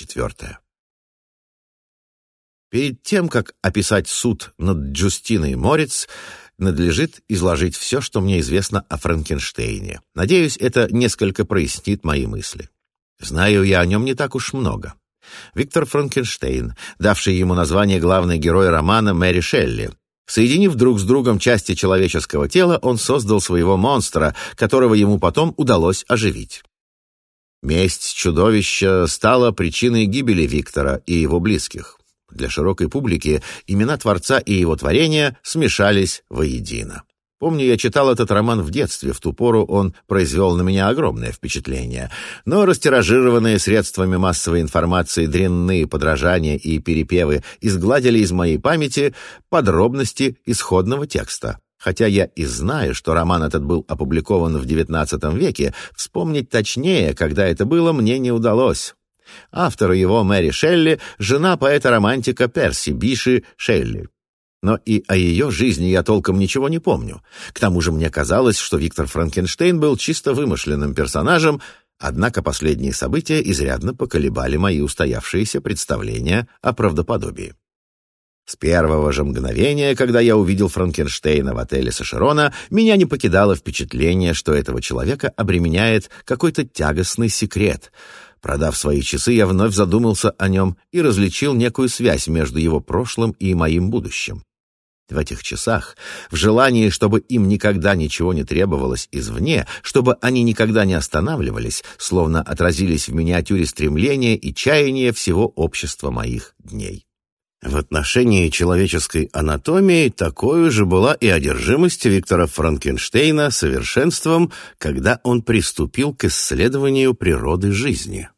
Четвертое. Перед тем, как описать суд над Джустиной Морец, надлежит изложить все, что мне известно о Франкенштейне. Надеюсь, это несколько прояснит мои мысли. Знаю я о нем не так уж много. Виктор Франкенштейн, давший ему название главный герой романа Мэри Шелли. Соединив друг с другом части человеческого тела, он создал своего монстра, которого ему потом удалось оживить. Месть чудовища стала причиной гибели Виктора и его близких. Для широкой публики имена Творца и его творения смешались воедино. Помню, я читал этот роман в детстве, в ту пору он произвел на меня огромное впечатление. Но растиражированные средствами массовой информации дрянные подражания и перепевы изгладили из моей памяти подробности исходного текста. Хотя я и знаю, что роман этот был опубликован в XIX веке, вспомнить точнее, когда это было, мне не удалось. Автор его Мэри Шелли — жена поэта-романтика Перси Биши Шелли. Но и о ее жизни я толком ничего не помню. К тому же мне казалось, что Виктор Франкенштейн был чисто вымышленным персонажем, однако последние события изрядно поколебали мои устоявшиеся представления о правдоподобии. С первого же мгновения, когда я увидел Франкенштейна в отеле Сашерона, меня не покидало впечатление, что этого человека обременяет какой-то тягостный секрет. Продав свои часы, я вновь задумался о нем и различил некую связь между его прошлым и моим будущим. В этих часах, в желании, чтобы им никогда ничего не требовалось извне, чтобы они никогда не останавливались, словно отразились в миниатюре стремления и чаяния всего общества моих дней. В отношении человеческой анатомии такой же была и одержимость Виктора Франкенштейна совершенством, когда он приступил к исследованию природы жизни.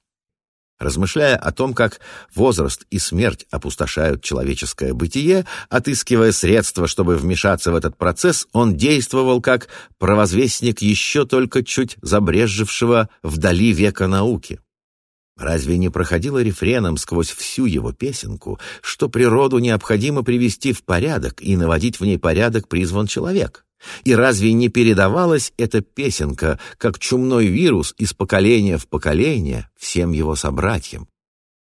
Размышляя о том, как возраст и смерть опустошают человеческое бытие, отыскивая средства, чтобы вмешаться в этот процесс, он действовал как провозвестник еще только чуть забрежевшего вдали века науки. Разве не проходило рефреном сквозь всю его песенку, что природу необходимо привести в порядок и наводить в ней порядок призван человек? И разве не передавалась эта песенка, как чумной вирус из поколения в поколение всем его собратьям?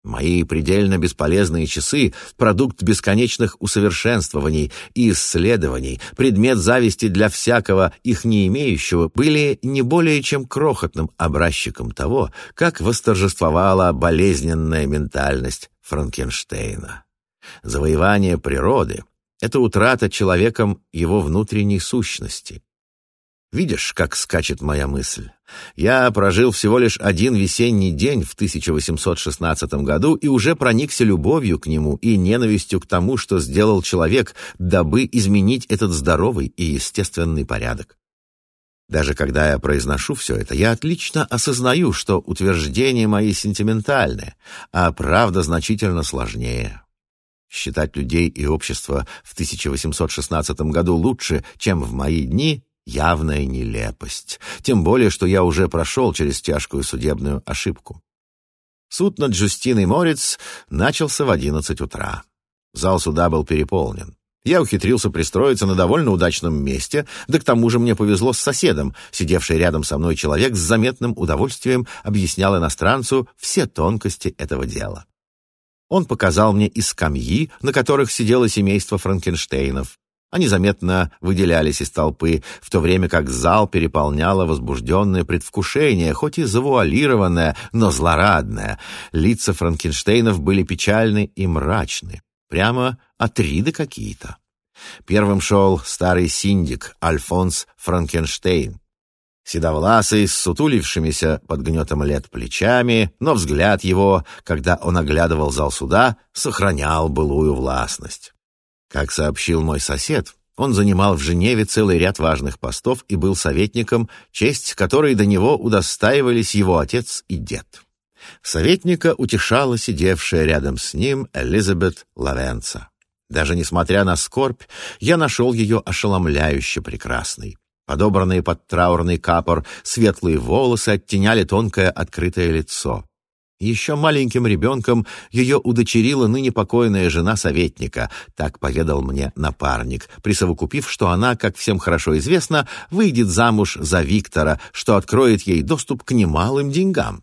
Мои предельно бесполезные часы — продукт бесконечных усовершенствований и исследований, предмет зависти для всякого их не имеющего, были не более чем крохотным образчиком того, как восторжествовала болезненная ментальность Франкенштейна. Завоевание природы — это утрата человеком его внутренней сущности, Видишь, как скачет моя мысль. Я прожил всего лишь один весенний день в 1816 году и уже проникся любовью к нему и ненавистью к тому, что сделал человек, дабы изменить этот здоровый и естественный порядок. Даже когда я произношу все это, я отлично осознаю, что утверждения мои сентиментальны, а правда значительно сложнее. Считать людей и общество в 1816 году лучше, чем в мои дни – явная нелепость, тем более, что я уже прошел через тяжкую судебную ошибку. Суд над Джустиной Морец начался в одиннадцать утра. Зал суда был переполнен. Я ухитрился пристроиться на довольно удачном месте, да к тому же мне повезло с соседом. Сидевший рядом со мной человек с заметным удовольствием объяснял иностранцу все тонкости этого дела. Он показал мне и скамьи, на которых сидело семейство Франкенштейнов, они заметно выделялись из толпы, в то время как зал переполняло возбужденное предвкушение, хоть и завуалированное, но злорадное. Лица Франкенштейнов были печальны и мрачны. Прямо отриды какие-то. Первым шел старый синдик Альфонс Франкенштейн. Седовласый, с сутулившимися под гнетом лет плечами, но взгляд его, когда он оглядывал зал суда, сохранял былую властность. Как сообщил мой сосед, он занимал в Женеве целый ряд важных постов и был советником, честь которой до него удостаивались его отец и дед. Советника утешала сидевшая рядом с ним Элизабет Лавенца. Даже несмотря на скорбь, я нашел ее ошеломляюще прекрасной. Подобранные под траурный капор светлые волосы оттеняли тонкое открытое лицо. Еще маленьким ребенком ее удочерила ныне покойная жена советника, так поведал мне напарник, присовокупив, что она, как всем хорошо известно, выйдет замуж за Виктора, что откроет ей доступ к немалым деньгам.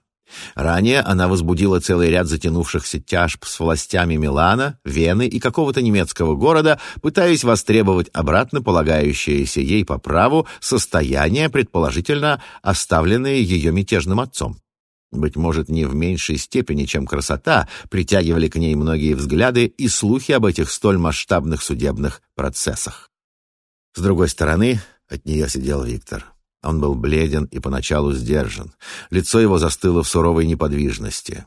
Ранее она возбудила целый ряд затянувшихся тяжб с властями Милана, Вены и какого-то немецкого города, пытаясь востребовать обратно полагающееся ей по праву состояние, предположительно оставленное ее мятежным отцом. Быть может, не в меньшей степени, чем красота, притягивали к ней многие взгляды и слухи об этих столь масштабных судебных процессах. С другой стороны, от нее сидел Виктор. Он был бледен и поначалу сдержан. Лицо его застыло в суровой неподвижности.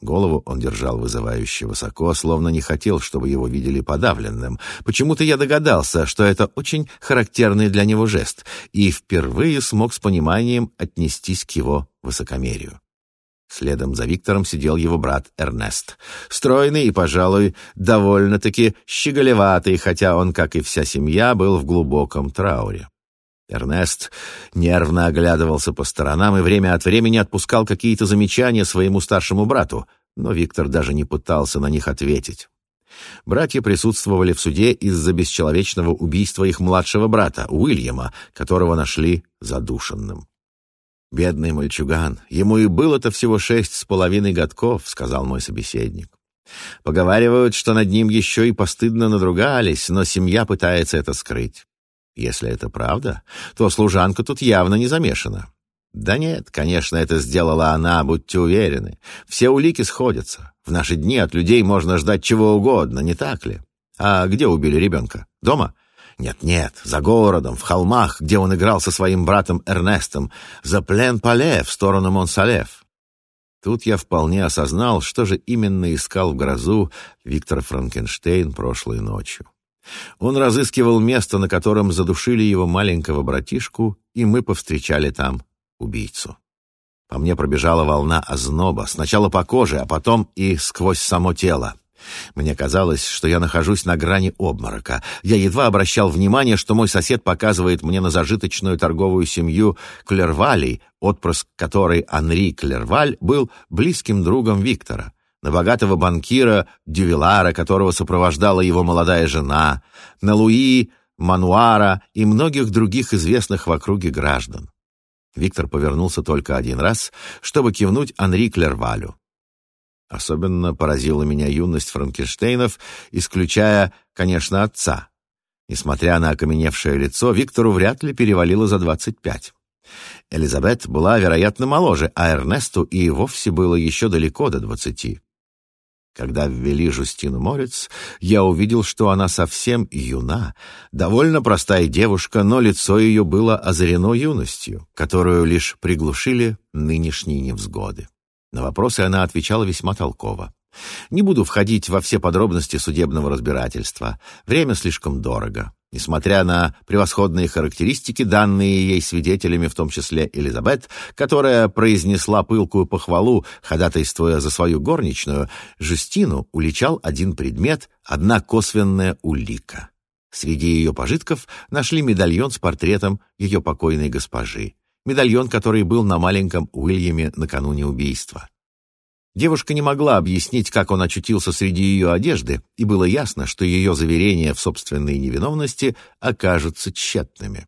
Голову он держал вызывающе высоко, словно не хотел, чтобы его видели подавленным. Почему-то я догадался, что это очень характерный для него жест, и впервые смог с пониманием отнестись к его высокомерию. Следом за Виктором сидел его брат Эрнест. Стройный и, пожалуй, довольно-таки щеголеватый, хотя он, как и вся семья, был в глубоком трауре. Эрнест нервно оглядывался по сторонам и время от времени отпускал какие-то замечания своему старшему брату, но Виктор даже не пытался на них ответить. Братья присутствовали в суде из-за бесчеловечного убийства их младшего брата, Уильяма, которого нашли задушенным. «Бедный мальчуган, ему и было-то всего шесть с половиной годков», — сказал мой собеседник. Поговаривают, что над ним еще и постыдно надругались, но семья пытается это скрыть. Если это правда, то служанка тут явно не замешана. Да нет, конечно, это сделала она, будьте уверены. Все улики сходятся. В наши дни от людей можно ждать чего угодно, не так ли? А где убили ребенка? Дома? Нет-нет, за городом, в холмах, где он играл со своим братом Эрнестом, за Плен-Пале в сторону Монсалев. Тут я вполне осознал, что же именно искал в грозу Виктор Франкенштейн прошлой ночью. Он разыскивал место, на котором задушили его маленького братишку, и мы повстречали там убийцу. По мне пробежала волна озноба, сначала по коже, а потом и сквозь само тело. Мне казалось, что я нахожусь на грани обморока. Я едва обращал внимание, что мой сосед показывает мне на зажиточную торговую семью Клервалей, отпрыск которой Анри Клерваль был близким другом Виктора на богатого банкира Дювилара, которого сопровождала его молодая жена, на Луи, Мануара и многих других известных в округе граждан. Виктор повернулся только один раз, чтобы кивнуть Анри Клервалю. Особенно поразила меня юность Франкенштейнов, исключая, конечно, отца. Несмотря на окаменевшее лицо, Виктору вряд ли перевалило за двадцать пять. Элизабет была, вероятно, моложе, а Эрнесту и вовсе было еще далеко до двадцати. Когда ввели Жустину Морец, я увидел, что она совсем юна, довольно простая девушка, но лицо ее было озарено юностью, которую лишь приглушили нынешние невзгоды. На вопросы она отвечала весьма толково. Не буду входить во все подробности судебного разбирательства. Время слишком дорого. Несмотря на превосходные характеристики, данные ей свидетелями, в том числе Элизабет, которая произнесла пылкую похвалу, ходатайствуя за свою горничную, Жюстину уличал один предмет, одна косвенная улика. Среди ее пожитков нашли медальон с портретом ее покойной госпожи медальон, который был на маленьком Уильяме накануне убийства. Девушка не могла объяснить, как он очутился среди ее одежды, и было ясно, что ее заверения в собственной невиновности окажутся тщетными.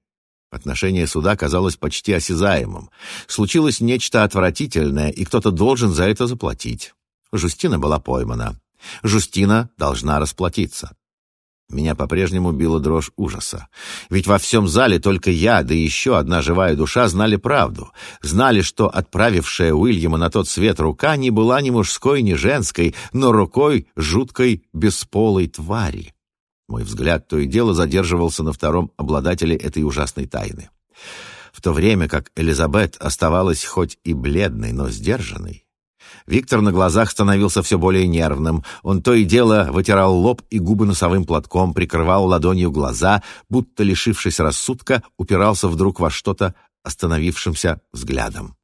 Отношение суда казалось почти осязаемым. Случилось нечто отвратительное, и кто-то должен за это заплатить. Жустина была поймана. Жустина должна расплатиться. Меня по-прежнему била дрожь ужаса. Ведь во всем зале только я, да еще одна живая душа, знали правду. Знали, что отправившая Уильяма на тот свет рука не была ни мужской, ни женской, но рукой жуткой бесполой твари. Мой взгляд то и дело задерживался на втором обладателе этой ужасной тайны. В то время как Элизабет оставалась хоть и бледной, но сдержанной, Виктор на глазах становился все более нервным. Он то и дело вытирал лоб и губы носовым платком, прикрывал ладонью глаза, будто, лишившись рассудка, упирался вдруг во что-то остановившимся взглядом.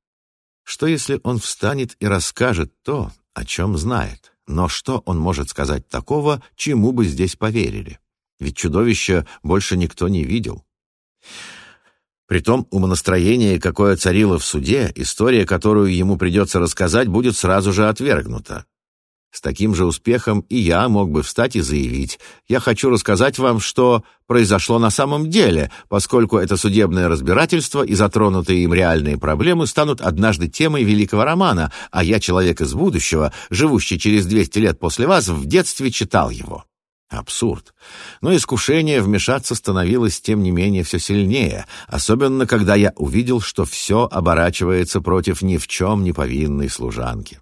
Что если он встанет и расскажет то, о чем знает? Но что он может сказать такого, чему бы здесь поверили? Ведь чудовище больше никто не видел. Притом умонастроение, какое царило в суде, история, которую ему придется рассказать, будет сразу же отвергнута. С таким же успехом и я мог бы встать и заявить. Я хочу рассказать вам, что произошло на самом деле, поскольку это судебное разбирательство и затронутые им реальные проблемы станут однажды темой великого романа, а я, человек из будущего, живущий через 200 лет после вас, в детстве читал его. Абсурд. Но искушение вмешаться становилось, тем не менее, все сильнее, особенно когда я увидел, что все оборачивается против ни в чем не повинной служанки.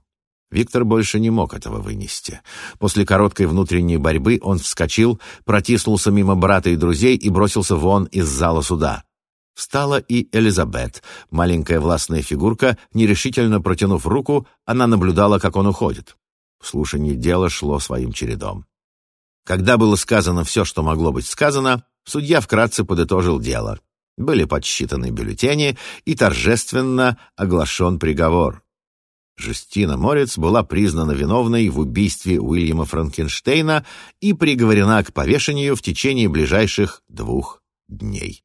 Виктор больше не мог этого вынести. После короткой внутренней борьбы он вскочил, протиснулся мимо брата и друзей и бросился вон из зала суда. Встала и Элизабет, маленькая властная фигурка, нерешительно протянув руку, она наблюдала, как он уходит. Слушание дела шло своим чередом. Когда было сказано все, что могло быть сказано, судья вкратце подытожил дело. Были подсчитаны бюллетени и торжественно оглашен приговор. Жестина Морец была признана виновной в убийстве Уильяма Франкенштейна и приговорена к повешению в течение ближайших двух дней.